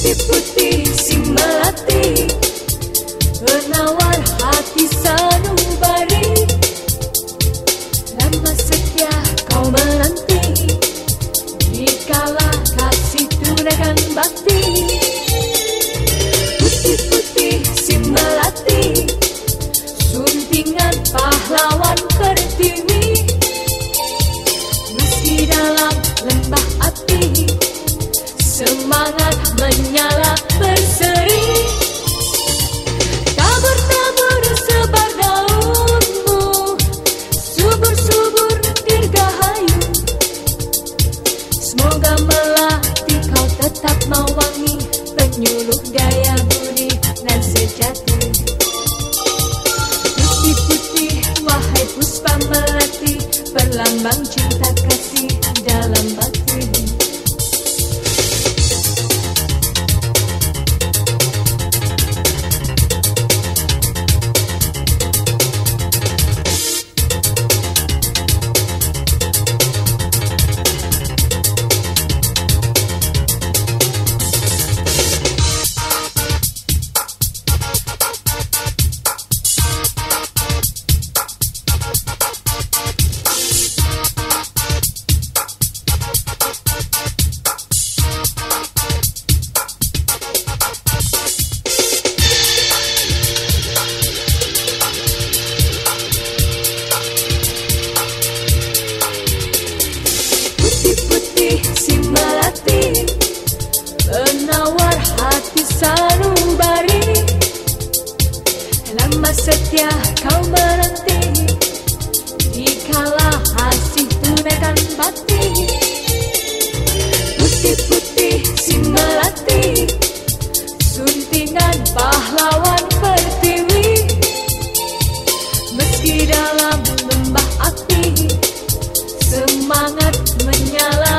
putih-putih sing melati Penawar hati sanubari Penyuluh daya budi dan sejati. Putih-putih wahai puspa melati Perlambang cinta kasih dalam batin sanubari Lama setia kau berhenti Dikala hasil tunaikan bakti Putih-putih si melati Suntingan pahlawan pertiwi. Meski dalam lembah api Semangat menyala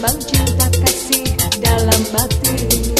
Berlambang cinta kasih dalam batin